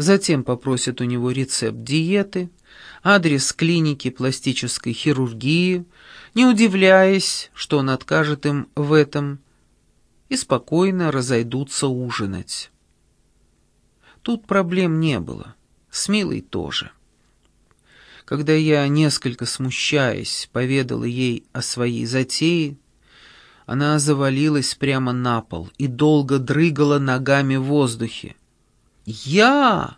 Затем попросят у него рецепт диеты, адрес клиники пластической хирургии, не удивляясь, что он откажет им в этом, и спокойно разойдутся ужинать. Тут проблем не было, с Милой тоже. Когда я, несколько смущаясь, поведала ей о своей затее, она завалилась прямо на пол и долго дрыгала ногами в воздухе. «Я!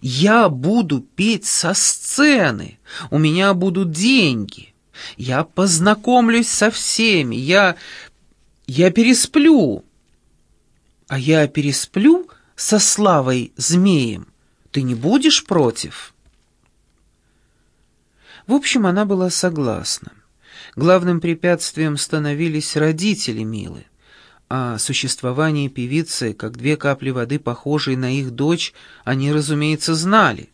Я буду петь со сцены! У меня будут деньги! Я познакомлюсь со всеми! Я... я пересплю!» «А я пересплю со Славой Змеем? Ты не будешь против?» В общем, она была согласна. Главным препятствием становились родители Милы. О существовании певицы, как две капли воды, похожей на их дочь, они, разумеется, знали.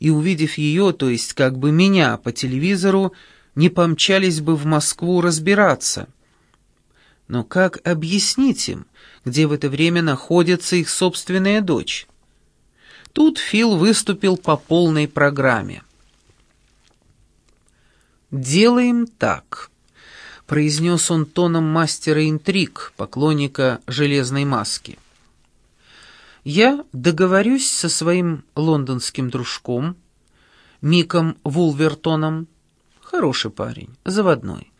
И, увидев ее, то есть как бы меня по телевизору, не помчались бы в Москву разбираться. Но как объяснить им, где в это время находится их собственная дочь? Тут Фил выступил по полной программе. «Делаем так», — произнес он тоном мастера интриг, поклонника железной маски. «Я договорюсь со своим лондонским дружком, Миком Вулвертоном, хороший парень, заводной,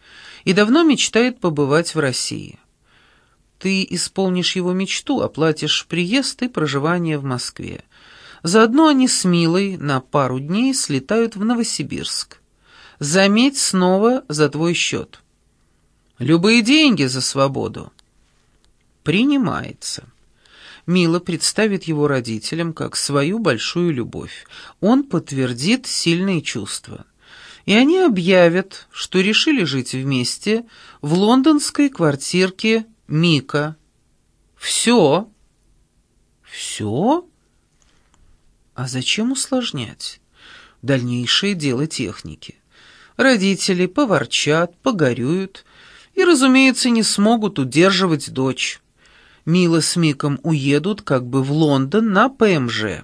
и давно мечтает побывать в России. Ты исполнишь его мечту, оплатишь приезд и проживание в Москве. Заодно они с Милой на пару дней слетают в Новосибирск. Заметь снова за твой счет. Любые деньги за свободу. Принимается. Мила представит его родителям как свою большую любовь. Он подтвердит сильные чувства. И они объявят, что решили жить вместе в лондонской квартирке Мика. Все. Все? А зачем усложнять? Дальнейшее дело техники. Родители поворчат, погорюют и, разумеется, не смогут удерживать дочь. Мила с Миком уедут как бы в Лондон на ПМЖ.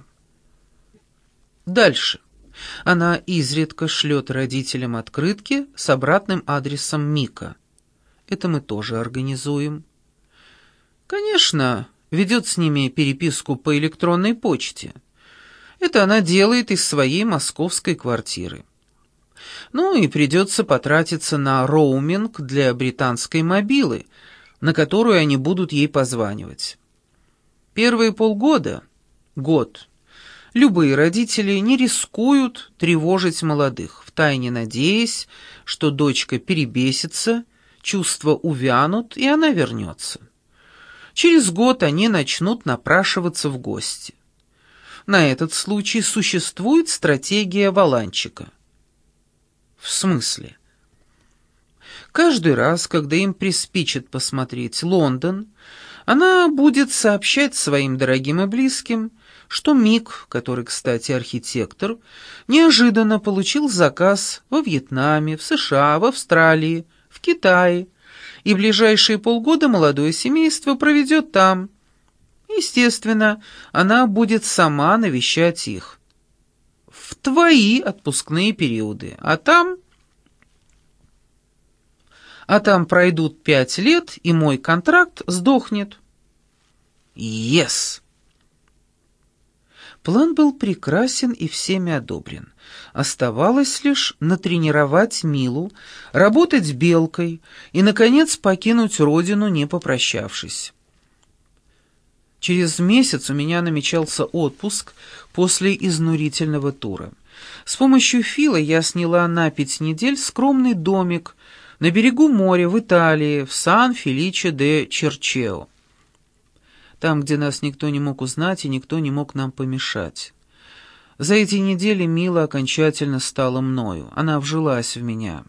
Дальше. Она изредка шлет родителям открытки с обратным адресом Мика. Это мы тоже организуем. Конечно, ведет с ними переписку по электронной почте. Это она делает из своей московской квартиры. Ну и придется потратиться на роуминг для британской мобилы, на которую они будут ей позванивать. Первые полгода, год, любые родители не рискуют тревожить молодых, втайне надеясь, что дочка перебесится, чувства увянут, и она вернется. Через год они начнут напрашиваться в гости. На этот случай существует стратегия Валанчика – «В смысле?» Каждый раз, когда им приспичит посмотреть Лондон, она будет сообщать своим дорогим и близким, что Мик, который, кстати, архитектор, неожиданно получил заказ во Вьетнаме, в США, в Австралии, в Китае, и ближайшие полгода молодое семейство проведет там. Естественно, она будет сама навещать их в твои отпускные периоды, а там... А там пройдут пять лет, и мой контракт сдохнет. Yes! План был прекрасен и всеми одобрен. Оставалось лишь натренировать Милу, работать белкой и, наконец, покинуть родину, не попрощавшись. Через месяц у меня намечался отпуск после изнурительного тура. С помощью Фила я сняла на пять недель скромный домик на берегу моря в Италии, в Сан-Феличе-де-Черчео. Там, где нас никто не мог узнать и никто не мог нам помешать. За эти недели Мила окончательно стала мною, она вжилась в меня.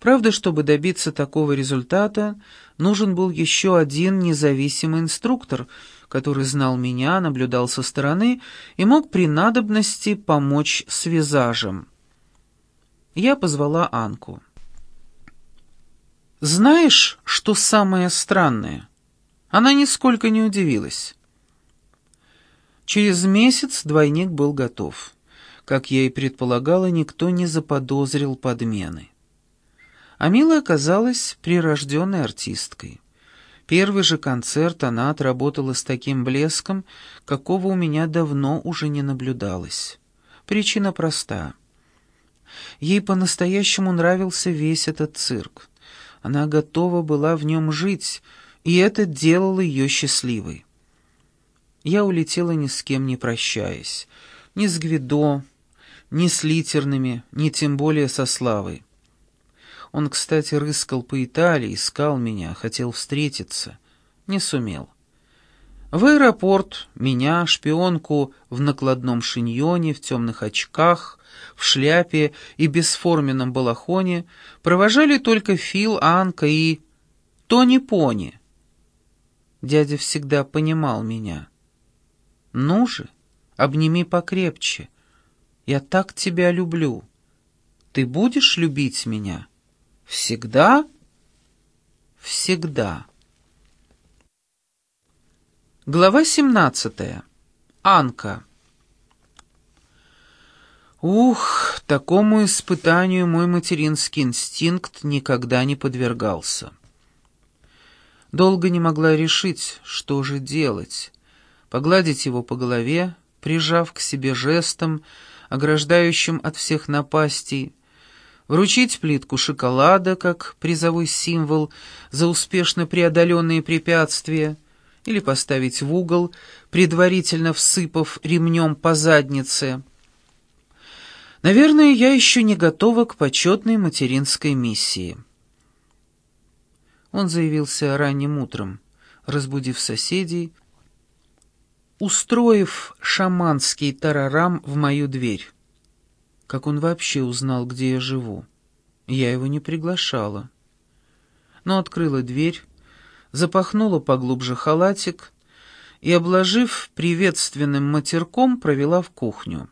Правда, чтобы добиться такого результата, нужен был еще один независимый инструктор — который знал меня, наблюдал со стороны и мог при надобности помочь с визажем. Я позвала Анку. «Знаешь, что самое странное?» Она нисколько не удивилась. Через месяц двойник был готов. Как я и предполагала, никто не заподозрил подмены. А Мила оказалась прирожденной артисткой. Первый же концерт она отработала с таким блеском, какого у меня давно уже не наблюдалось. Причина проста. Ей по-настоящему нравился весь этот цирк. Она готова была в нем жить, и это делало ее счастливой. Я улетела ни с кем не прощаясь, ни с Гвидо, ни с литерными, ни тем более со Славой. Он, кстати, рыскал по Италии, искал меня, хотел встретиться. Не сумел. В аэропорт меня, шпионку, в накладном шиньоне, в темных очках, в шляпе и бесформенном балахоне провожали только Фил, Анка и Тони Пони. Дядя всегда понимал меня. «Ну же, обними покрепче. Я так тебя люблю. Ты будешь любить меня?» Всегда? Всегда. Глава 17. Анка. Ух, такому испытанию мой материнский инстинкт никогда не подвергался. Долго не могла решить, что же делать. Погладить его по голове, прижав к себе жестом, ограждающим от всех напастей, вручить плитку шоколада как призовой символ за успешно преодоленные препятствия или поставить в угол, предварительно всыпав ремнем по заднице. Наверное, я еще не готова к почетной материнской миссии. Он заявился ранним утром, разбудив соседей, устроив шаманский тарарам в мою дверь. Как он вообще узнал, где я живу? Я его не приглашала. Но открыла дверь, запахнула поглубже халатик и, обложив приветственным матерком, провела в кухню.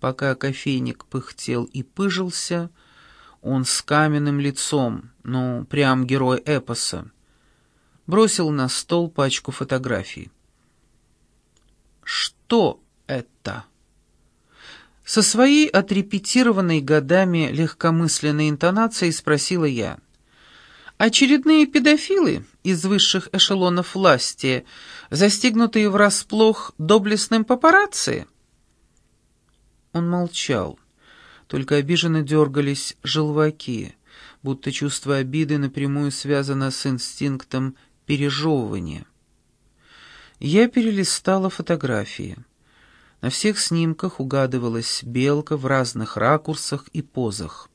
Пока кофейник пыхтел и пыжился, он с каменным лицом, ну, прям герой эпоса, бросил на стол пачку фотографий. «Что это?» Со своей отрепетированной годами легкомысленной интонацией спросила я. «Очередные педофилы из высших эшелонов власти, застигнутые врасплох доблестным папарацци?» Он молчал, только обиженно дергались желваки, будто чувство обиды напрямую связано с инстинктом пережевывания. Я перелистала фотографии. На всех снимках угадывалась белка в разных ракурсах и позах.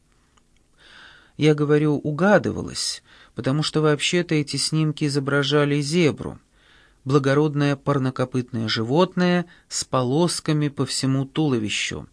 Я говорю «угадывалась», потому что вообще-то эти снимки изображали зебру, благородное парнокопытное животное с полосками по всему туловищу.